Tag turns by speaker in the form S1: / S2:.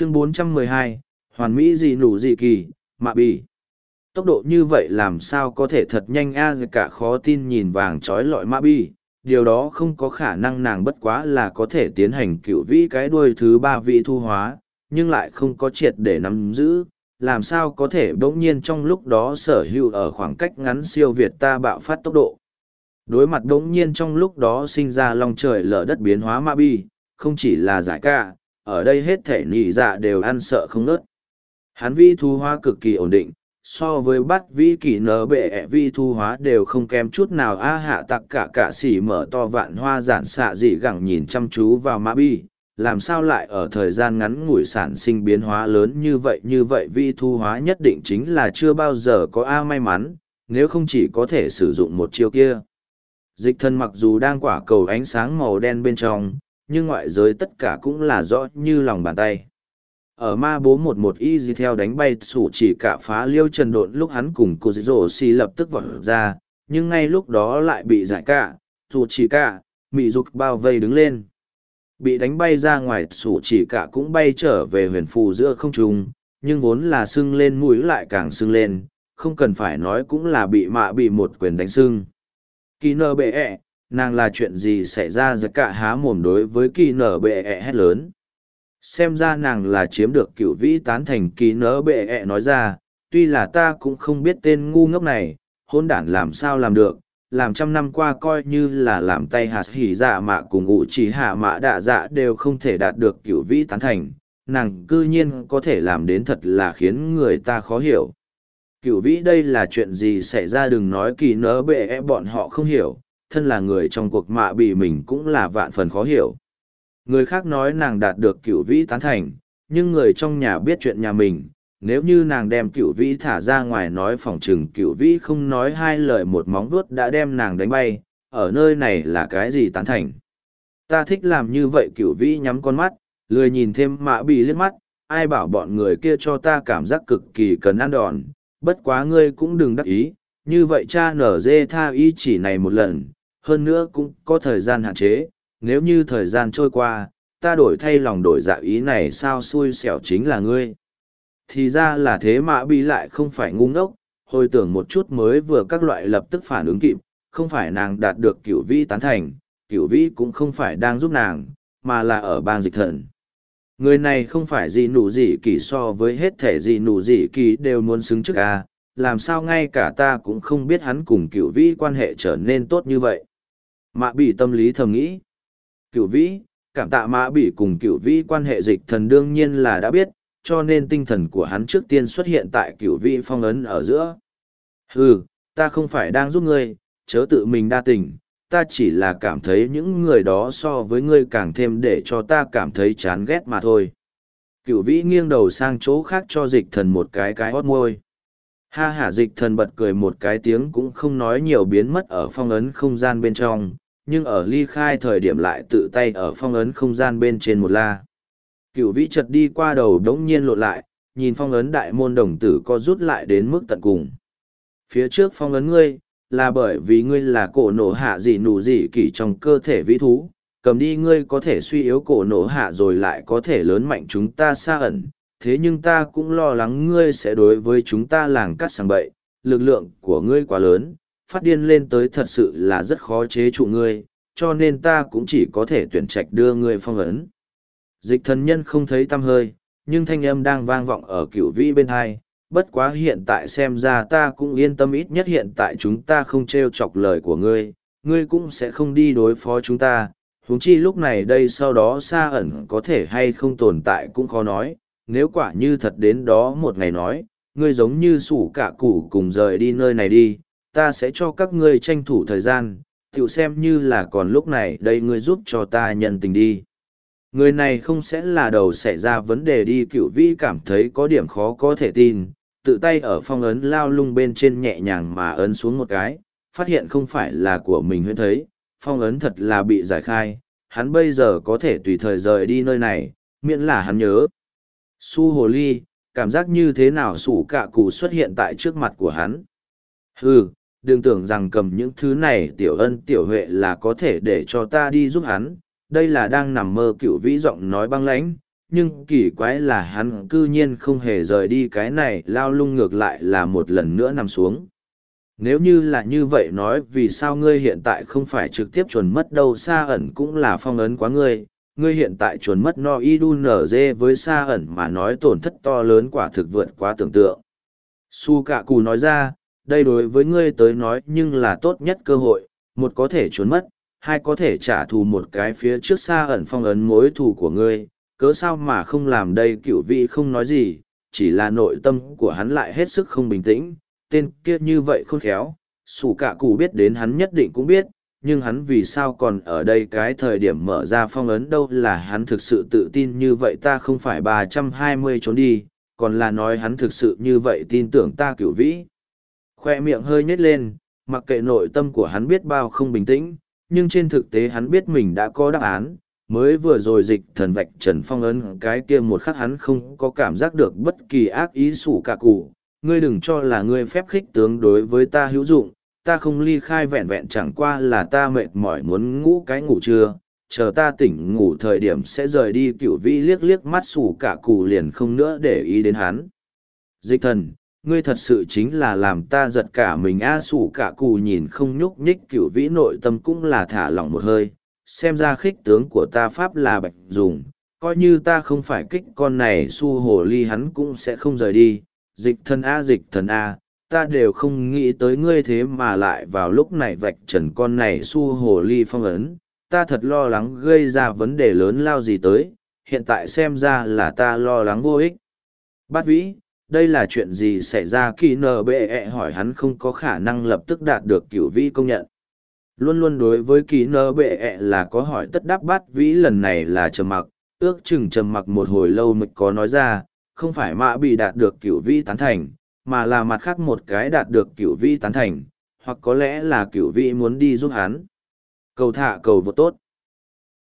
S1: chương 412, hoàn mỹ gì nủ gì kỳ, mạ bì. Tốc độ như vậy làm sao có thể thật nhanh a à, cả khó tin nhìn vàng trói lọi mạ bì, điều đó không có khả năng nàng bất quá là có thể tiến hành cựu vĩ cái đuôi thứ ba vị thu hóa, nhưng lại không có triệt để nắm giữ, làm sao có thể bỗng nhiên trong lúc đó sở hữu ở khoảng cách ngắn siêu việt ta bạo phát tốc độ. Đối mặt bỗng nhiên trong lúc đó sinh ra long trời lở đất biến hóa ma bi, không chỉ là giải ca, ở đây hết thể nhị dạ đều ăn sợ không nớt. Hắn vi thu hóa cực kỳ ổn định, so với bắt vi kỳ nở bệ ẹ vi thu hóa đều không kém chút nào. A hạ tặc cả cả xỉ mở to vạn hoa giản xạ dị gẳng nhìn chăm chú vào ma bi làm sao lại ở thời gian ngắn ngủi sản sinh biến hóa lớn như vậy? Như vậy vi thu hóa nhất định chính là chưa bao giờ có a may mắn nếu không chỉ có thể sử dụng một chiêu kia. Dịch thân mặc dù đang quả cầu ánh sáng màu đen bên trong nhưng ngoại giới tất cả cũng là rõ như lòng bàn tay. Ở ma bố một một y gì theo đánh bay sủ chỉ cả phá liêu trần độn lúc hắn cùng cô dĩ dỗ xì lập tức vọt ra, nhưng ngay lúc đó lại bị giải cả, dù chỉ cả, mị dục bao vây đứng lên. Bị đánh bay ra ngoài, sủ chỉ cả cũng bay trở về huyền phù giữa không trung, nhưng vốn là sưng lên mũi lại càng sưng lên, không cần phải nói cũng là bị mạ bị một quyền đánh sưng. Kỳ nơ bệ ẹ nàng là chuyện gì xảy ra giữa cả há mồm đối với kỳ nở bệ ẹ hét lớn. Xem ra nàng là chiếm được cựu vĩ tán thành kỳ nở bệ ẹ nói ra, tuy là ta cũng không biết tên ngu ngốc này, hôn đản làm sao làm được, làm trăm năm qua coi như là làm tay hạt hỉ dạ mạ cùng ngụ chỉ hạ mạ đạ dạ đều không thể đạt được cựu vĩ tán thành, nàng cư nhiên có thể làm đến thật là khiến người ta khó hiểu. Cựu vĩ đây là chuyện gì xảy ra đừng nói kỳ nỡ bệ e bọn họ không hiểu thân là người trong cuộc mạ bị mình cũng là vạn phần khó hiểu. Người khác nói nàng đạt được cửu vĩ tán thành, nhưng người trong nhà biết chuyện nhà mình, nếu như nàng đem cửu vĩ thả ra ngoài nói phỏng trừng cửu vĩ không nói hai lời một móng vuốt đã đem nàng đánh bay, ở nơi này là cái gì tán thành? Ta thích làm như vậy cửu vĩ nhắm con mắt, lười nhìn thêm mạ bị liếc mắt, ai bảo bọn người kia cho ta cảm giác cực kỳ cần ăn đòn, bất quá ngươi cũng đừng đắc ý, như vậy cha nở dê tha ý chỉ này một lần hơn nữa cũng có thời gian hạn chế, nếu như thời gian trôi qua, ta đổi thay lòng đổi dạ ý này sao xui xẻo chính là ngươi. Thì ra là thế mà bi lại không phải ngu ngốc, hồi tưởng một chút mới vừa các loại lập tức phản ứng kịp, không phải nàng đạt được cửu vĩ tán thành, cửu vĩ cũng không phải đang giúp nàng, mà là ở bang dịch thần. Người này không phải gì nụ gì kỳ so với hết thể gì nụ gì kỳ đều muốn xứng trước a làm sao ngay cả ta cũng không biết hắn cùng cửu vĩ quan hệ trở nên tốt như vậy mạ bị tâm lý thầm nghĩ cửu vĩ cảm tạ mã bị cùng cửu vĩ quan hệ dịch thần đương nhiên là đã biết cho nên tinh thần của hắn trước tiên xuất hiện tại cửu Vĩ phong ấn ở giữa. Hừ, ta không phải đang giúp ngươi, chớ tự mình đa tình, ta chỉ là cảm thấy những người đó so với ngươi càng thêm để cho ta cảm thấy chán ghét mà thôi. Cửu vĩ nghiêng đầu sang chỗ khác cho dịch thần một cái cái hót môi. Ha hả dịch thần bật cười một cái tiếng cũng không nói nhiều biến mất ở phong ấn không gian bên trong, nhưng ở ly khai thời điểm lại tự tay ở phong ấn không gian bên trên một la. Cựu vĩ chật đi qua đầu đống nhiên lộn lại, nhìn phong ấn đại môn đồng tử co rút lại đến mức tận cùng. Phía trước phong ấn ngươi, là bởi vì ngươi là cổ nổ hạ gì nụ gì kỳ trong cơ thể vĩ thú, cầm đi ngươi có thể suy yếu cổ nổ hạ rồi lại có thể lớn mạnh chúng ta xa ẩn, thế nhưng ta cũng lo lắng ngươi sẽ đối với chúng ta làng cắt sang bậy, lực lượng của ngươi quá lớn, phát điên lên tới thật sự là rất khó chế trụ ngươi, cho nên ta cũng chỉ có thể tuyển trạch đưa ngươi phong ấn. Dịch thần nhân không thấy tâm hơi, nhưng thanh âm đang vang vọng ở cửu vĩ bên hai. Bất quá hiện tại xem ra ta cũng yên tâm ít nhất hiện tại chúng ta không trêu chọc lời của ngươi, ngươi cũng sẽ không đi đối phó chúng ta. huống chi lúc này đây sau đó xa ẩn có thể hay không tồn tại cũng khó nói, nếu quả như thật đến đó một ngày nói, ngươi giống như sủ cả củ cùng rời đi nơi này đi, ta sẽ cho các ngươi tranh thủ thời gian, tiểu xem như là còn lúc này đây ngươi giúp cho ta nhận tình đi. Người này không sẽ là đầu xảy ra vấn đề đi cựu vĩ cảm thấy có điểm khó có thể tin, tự tay ở phong ấn lao lung bên trên nhẹ nhàng mà ấn xuống một cái, phát hiện không phải là của mình huyễn thấy, phong ấn thật là bị giải khai, hắn bây giờ có thể tùy thời rời đi nơi này, miễn là hắn nhớ. Su hồ ly, cảm giác như thế nào sủ cạ cụ xuất hiện tại trước mặt của hắn. Hừ, đừng tưởng rằng cầm những thứ này tiểu ân tiểu huệ là có thể để cho ta đi giúp hắn, đây là đang nằm mơ cựu vĩ giọng nói băng lãnh nhưng kỳ quái là hắn cư nhiên không hề rời đi cái này lao lung ngược lại là một lần nữa nằm xuống. Nếu như là như vậy nói vì sao ngươi hiện tại không phải trực tiếp chuẩn mất đâu? Xa ẩn cũng là phong ấn quá ngươi ngươi hiện tại chuồn mất no y đu nở dê với xa ẩn mà nói tổn thất to lớn quả thực vượt quá tưởng tượng. Su cạ cù nói ra, đây đối với ngươi tới nói nhưng là tốt nhất cơ hội, một có thể trốn mất, hai có thể trả thù một cái phía trước xa ẩn phong ấn mối thù của ngươi, cớ sao mà không làm đây cựu vị không nói gì, chỉ là nội tâm của hắn lại hết sức không bình tĩnh, tên kia như vậy khôn khéo sủ cả cụ biết đến hắn nhất định cũng biết nhưng hắn vì sao còn ở đây cái thời điểm mở ra phong ấn đâu là hắn thực sự tự tin như vậy ta không phải ba trăm hai mươi trốn đi, còn là nói hắn thực sự như vậy tin tưởng ta cửu vĩ. Khoe miệng hơi nhếch lên, mặc kệ nội tâm của hắn biết bao không bình tĩnh, nhưng trên thực tế hắn biết mình đã có đáp án. Mới vừa rồi dịch thần vạch trần phong ấn cái kia một khắc hắn không có cảm giác được bất kỳ ác ý sủ cả cụ. Ngươi đừng cho là ngươi phép khích tướng đối với ta hữu dụng ta không ly khai vẹn vẹn chẳng qua là ta mệt mỏi muốn ngủ cái ngủ trưa, chờ ta tỉnh ngủ thời điểm sẽ rời đi cựu vĩ liếc liếc mắt sủ cả cụ liền không nữa để ý đến hắn. Dịch thần, ngươi thật sự chính là làm ta giật cả mình. A sủ cả cụ nhìn không nhúc nhích cựu vĩ nội tâm cũng là thả lỏng một hơi, xem ra khích tướng của ta pháp là bạch dùng, coi như ta không phải kích con này su hồ ly hắn cũng sẽ không rời đi. Dịch thần a, dịch thần a ta đều không nghĩ tới ngươi thế mà lại vào lúc này vạch trần con này su hồ ly phong ấn. Ta thật lo lắng gây ra vấn đề lớn lao gì tới, hiện tại xem ra là ta lo lắng vô ích. Bát vĩ, đây là chuyện gì xảy ra khi nờ bệ hỏi hắn không có khả năng lập tức đạt được cửu vĩ công nhận. Luôn luôn đối với kỳ nơ bệ ẹ là có hỏi tất đáp bát vĩ lần này là trầm mặc, ước chừng trầm mặc một hồi lâu mới có nói ra, không phải mã bị đạt được cửu vĩ tán thành mà là mặt khác một cái đạt được cửu vĩ tán thành, hoặc có lẽ là cửu vĩ muốn đi giúp hắn. Cầu thả cầu vô tốt.